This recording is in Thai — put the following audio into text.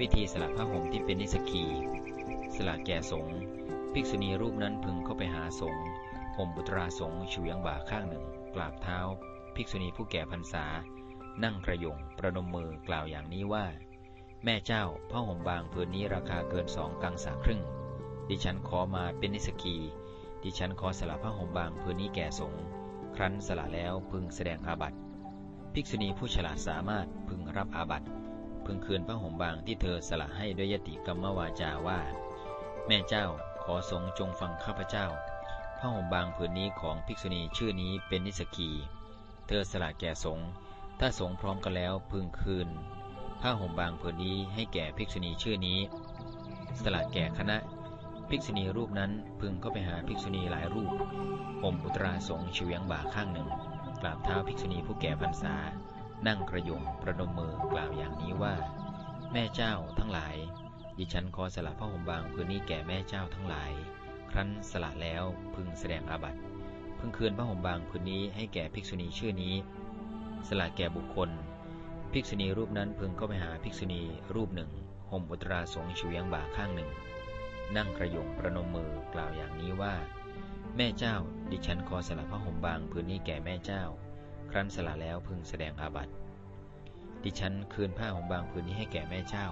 วิธีสละผ้าห่มที่เป็นนิสกี สละแก่สงฆ์ภิกษุณีรูปนั้นพึงเข้าไปหาสงฆ์ห่มบุตราสงฆ์เฉียงบ่าข้างหนึ่ง กราบเท้า ภิกษุณีผู้แก่พรรษา นั่งกระยงประนมมือกล่าวอย่างนี้ว่า แม่เจ้าผ้าห่มบางผืนนี้ราคาเกินสองกังสาครึ่ง ดิฉันขอมาเป็นนิสกี ดิฉันขอสละผ้าห่มบางผืนนี้แก่สงฆ์ครั้นสละแล้วพึงแสดงอาบัติภิกษุณีผู้ฉลาดสามารถพึงรับอาบัติ พึงคืนผ้าห่มบางที่เธอสละให้ด้วยยติกรรมวาจาว่า แม่เจ้าขอสงฆ์จงฟังข้าพเจ้าผ้าห่มบางผืนนี้ของภิกษุณีชื่อนี้เป็นนิสกี เธอสละแก่สงฆ์ถ้าสงฆ์พร้อมกันแล้วพึงคืนผ้าห่มบางผืนนี้ให้แก่ภิกษุณีชื่อนี้ สละแก่คณะ ภิกษุณีรูปนั้นพึงเข้าไปหาภิกษุณีหลายรูปห่มอุตราสงฆ์เฉียงบ่าข้างหนึ่งกราบเท้าภิกษุณีผู้แก่พรรษา นั่งกระยงประนมมือกล่าวอย่างนี้ว่า แม่เจ้าทั้งหลาย ดิฉันขอสละผ้าห่มบางผืนนี้แก่แม่เจ้าทั้งหลาย ครั้นสละแล้วพึงแสดงอาบัติพึงคืนผ้าห่มบางผืนนี้ให้แก่ภิกษุณีชื่อนี้ สละแก่บุคคล ภิกษุณีรูปนั้นพึงเข้าไปหาภิกษุณีรูปหนึ่งห่มอุตราสงฆ์เฉียงบ่าข้างหนึ่ง นั่งกระยงประนมมือกล่าวอย่างนี้ว่า แม่เจ้า ดิฉันขอสละผ้าห่มบางผืนนี้แก่แม่เจ้า ครั้นสละแล้วพึงแสดงอาบัติ ดิฉันคืนผ้าของบางผืนนี้ให้แก่แม่เจ้า